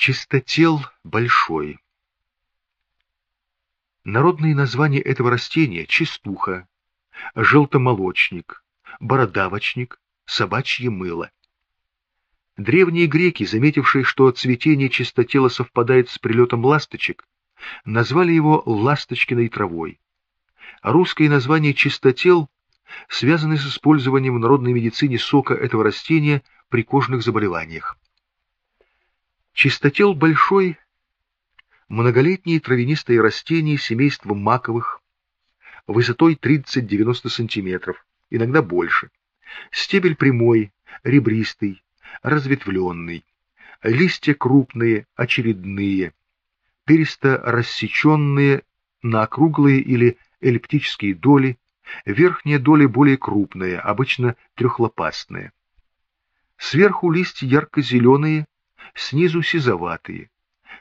Чистотел большой. Народные названия этого растения – чистуха, желтомолочник, бородавочник, собачье мыло. Древние греки, заметившие, что цветение чистотела совпадает с прилетом ласточек, назвали его ласточкиной травой. Русское название чистотел связано с использованием в народной медицине сока этого растения при кожных заболеваниях. Чистотел большой – многолетние травянистые растения семейства маковых, высотой 30-90 см, иногда больше. Стебель прямой, ребристый, разветвленный. Листья крупные, очередные, перисто рассеченные на округлые или эллиптические доли, верхняя доля более крупная, обычно трехлопастная. Сверху листья ярко-зеленые, снизу сизоватые.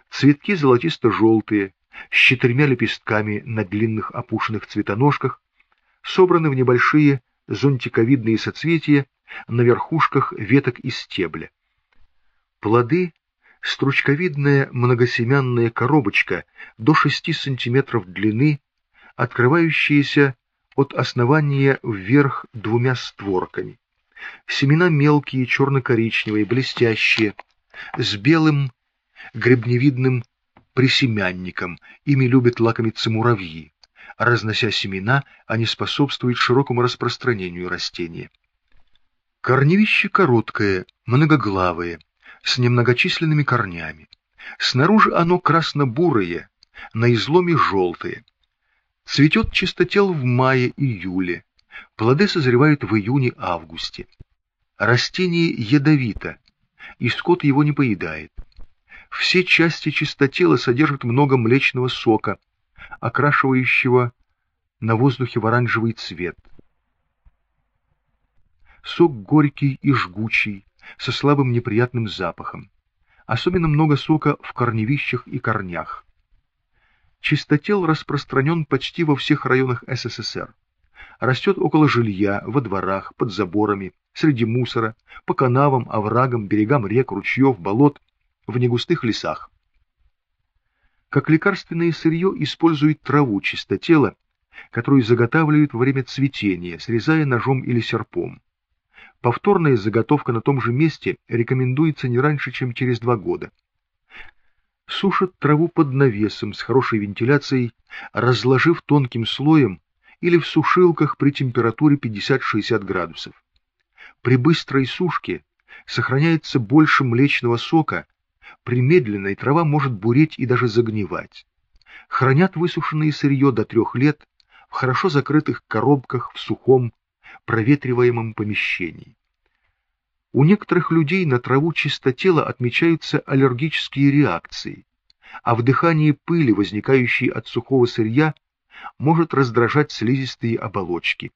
Цветки золотисто-желтые, с четырьмя лепестками на длинных опушенных цветоножках, собраны в небольшие зонтиковидные соцветия на верхушках веток и стебля. Плоды — стручковидная многосемянная коробочка до 6 см длины, открывающаяся от основания вверх двумя створками. Семена мелкие, черно-коричневые, блестящие, с белым гребневидным присемянником, ими любят лакомиться муравьи. Разнося семена, они способствуют широкому распространению растения. Корневище короткое, многоглавое, с немногочисленными корнями. Снаружи оно красно-бурое, на изломе желтое. Цветет чистотел в мае-июле. Плоды созревают в июне-августе. Растение ядовито, и скот его не поедает. Все части чистотела содержат много млечного сока, окрашивающего на воздухе в оранжевый цвет. Сок горький и жгучий, со слабым неприятным запахом. Особенно много сока в корневищах и корнях. Чистотел распространен почти во всех районах СССР. Растет около жилья, во дворах, под заборами, среди мусора, по канавам, оврагам, берегам рек, ручьев, болот, в негустых лесах. Как лекарственное сырье используют траву чистотела, которую заготавливают во время цветения, срезая ножом или серпом. Повторная заготовка на том же месте рекомендуется не раньше, чем через два года. Сушат траву под навесом с хорошей вентиляцией, разложив тонким слоем или в сушилках при температуре 50-60 градусов. При быстрой сушке сохраняется больше млечного сока, при медленной трава может буреть и даже загнивать. Хранят высушенное сырье до трех лет в хорошо закрытых коробках в сухом, проветриваемом помещении. У некоторых людей на траву чистотела отмечаются аллергические реакции, а вдыхание пыли, возникающей от сухого сырья, может раздражать слизистые оболочки.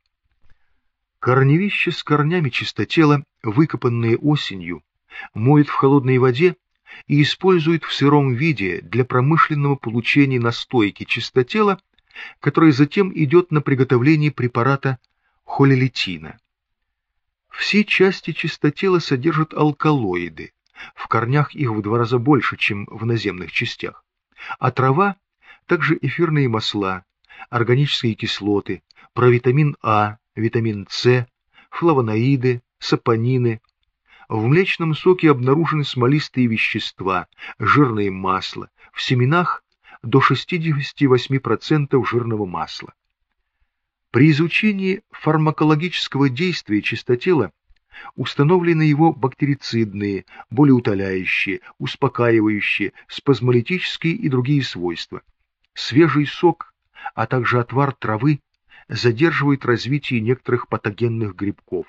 Корневища с корнями чистотела, выкопанные осенью, моют в холодной воде и используют в сыром виде для промышленного получения настойки чистотела, которая затем идет на приготовление препарата холелитина. Все части чистотела содержат алкалоиды, в корнях их в два раза больше, чем в наземных частях, а трава – также эфирные масла, органические кислоты, провитамин А, витамин С, флавоноиды, сапонины. В млечном соке обнаружены смолистые вещества, жирное масло, в семенах до 68% жирного масла. При изучении фармакологического действия чистотела установлены его бактерицидные, болеутоляющие, успокаивающие, спазмолитические и другие свойства. Свежий сок а также отвар травы задерживает развитие некоторых патогенных грибков.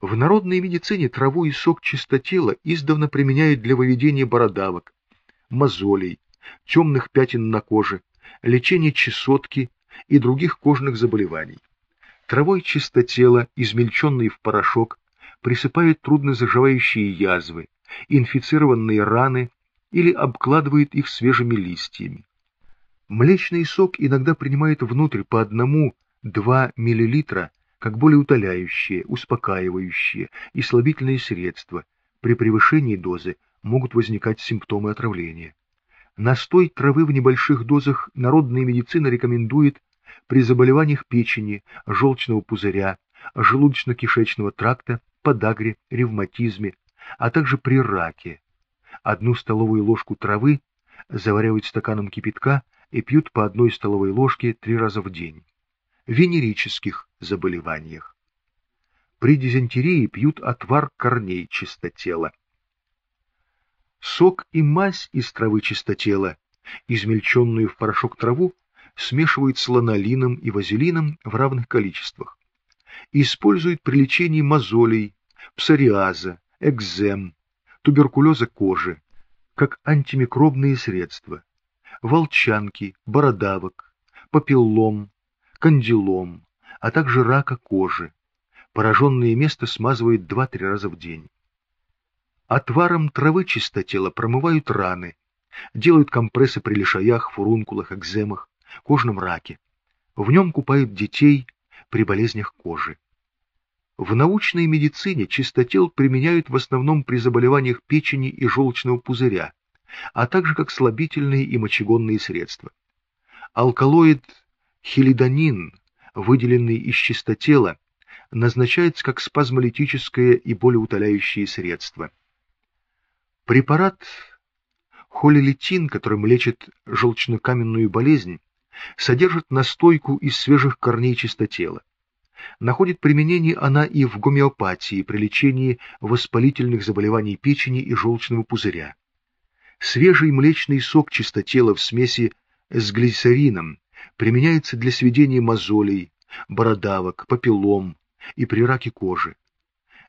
В народной медицине траву и сок чистотела издавна применяют для выведения бородавок, мозолей, темных пятен на коже, лечения чесотки и других кожных заболеваний. Травой чистотела, измельченной в порошок, присыпают трудно заживающие язвы, инфицированные раны или обкладывают их свежими листьями. Млечный сок иногда принимают внутрь по одному-два миллилитра, как более утоляющие, успокаивающие и слабительные средства при превышении дозы могут возникать симптомы отравления. Настой травы в небольших дозах народная медицина рекомендует при заболеваниях печени, желчного пузыря, желудочно-кишечного тракта, подагре, ревматизме, а также при раке. Одну столовую ложку травы заваривают стаканом кипятка и пьют по одной столовой ложке три раза в день. Венерических заболеваниях. При дизентерии пьют отвар корней чистотела. Сок и мазь из травы чистотела, измельченную в порошок траву, смешивают с ланолином и вазелином в равных количествах. Используют при лечении мозолей, псориаза, экзем, туберкулеза кожи, как антимикробные средства, волчанки, бородавок, папиллом, кандилом, а также рака кожи. Пораженное место смазывают 2-3 раза в день. Отваром травы чистотела промывают раны, делают компрессы при лишаях, фурункулах, экземах, кожном раке. В нем купают детей при болезнях кожи. В научной медицине чистотел применяют в основном при заболеваниях печени и желчного пузыря, а также как слабительные и мочегонные средства. Алкалоид хилидонин, выделенный из чистотела, назначается как спазмолитическое и болеутоляющее средство. Препарат холилитин, которым лечит желчнокаменную болезнь, содержит настойку из свежих корней чистотела. Находит применение она и в гомеопатии при лечении воспалительных заболеваний печени и желчного пузыря. Свежий млечный сок чистотела в смеси с глицерином применяется для сведения мозолей, бородавок, папиллом и при раке кожи.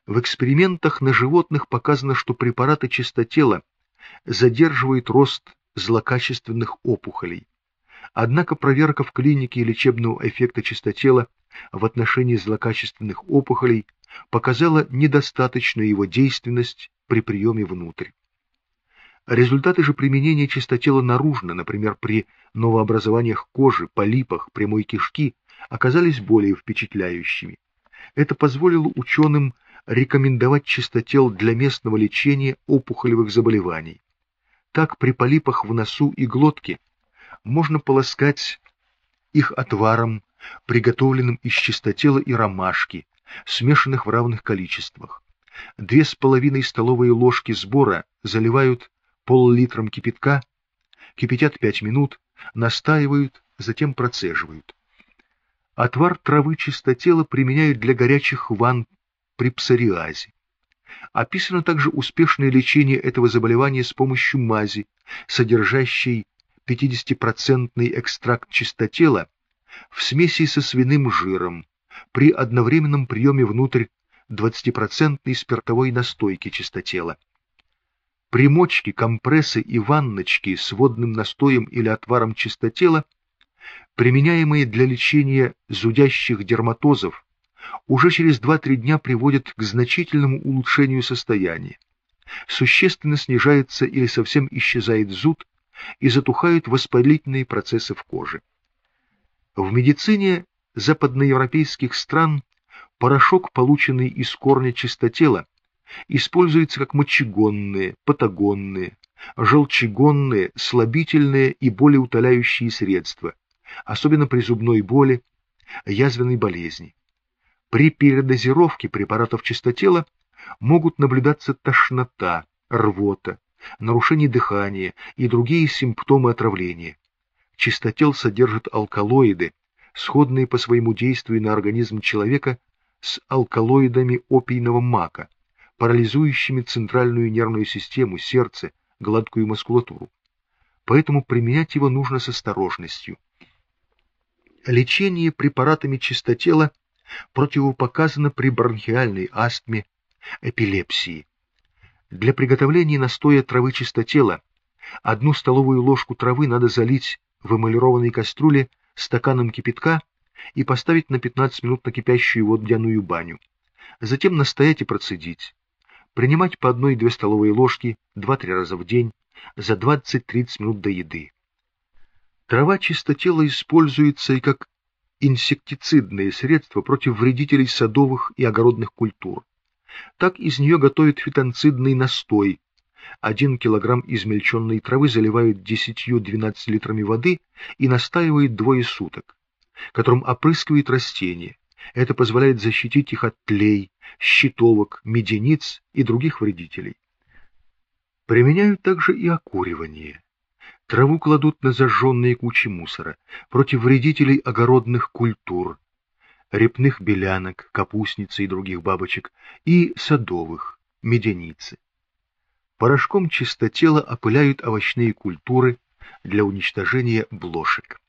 В экспериментах на животных показано, что препараты чистотела задерживают рост злокачественных опухолей. Однако проверка в клинике лечебного эффекта чистотела в отношении злокачественных опухолей показала недостаточную его действенность при приеме внутрь. Результаты же применения чистотела наружно, например, при новообразованиях кожи, полипах, прямой кишки, оказались более впечатляющими. Это позволило ученым рекомендовать чистотел для местного лечения опухолевых заболеваний. Так при полипах в носу и глотке можно полоскать их отваром, приготовленным из чистотела и ромашки, смешанных в равных количествах. Две с половиной столовые ложки сбора заливают пол-литром кипятка, кипятят пять минут, настаивают, затем процеживают. Отвар травы чистотела применяют для горячих ванн при псориазе. Описано также успешное лечение этого заболевания с помощью мази, содержащей 50% экстракт чистотела в смеси со свиным жиром при одновременном приеме внутрь 20% спиртовой настойки чистотела. Примочки, компрессы и ванночки с водным настоем или отваром чистотела, применяемые для лечения зудящих дерматозов, уже через 2-3 дня приводят к значительному улучшению состояния. Существенно снижается или совсем исчезает зуд и затухают воспалительные процессы в коже. В медицине западноевропейских стран порошок, полученный из корня чистотела, используется как мочегонные, патагонные, желчегонные, слабительные и болеутоляющие средства, особенно при зубной боли, язвенной болезни. При передозировке препаратов чистотела могут наблюдаться тошнота, рвота, нарушение дыхания и другие симптомы отравления. Чистотел содержит алкалоиды, сходные по своему действию на организм человека с алкалоидами опийного мака, парализующими центральную нервную систему, сердце, гладкую мускулатуру. Поэтому применять его нужно с осторожностью. Лечение препаратами чистотела противопоказано при бронхиальной астме, эпилепсии. Для приготовления настоя травы чистотела одну столовую ложку травы надо залить в эмалированной кастрюле стаканом кипятка и поставить на 15 минут на кипящую водяную баню. Затем настоять и процедить. Принимать по одной-две столовые ложки 2-3 раза в день за 20-30 минут до еды. Трава чистотела используется и как инсектицидное средство против вредителей садовых и огородных культур. Так из нее готовят фитонцидный настой, Один килограмм измельченной травы заливают 10-12 литрами воды и настаивают двое суток, которым опрыскивают растения. Это позволяет защитить их от тлей, щитовок, медениц и других вредителей. Применяют также и окуривание. Траву кладут на зажженные кучи мусора, против вредителей огородных культур, репных белянок, капустницы и других бабочек, и садовых, меденицы. Порошком чистотела опыляют овощные культуры для уничтожения блошек.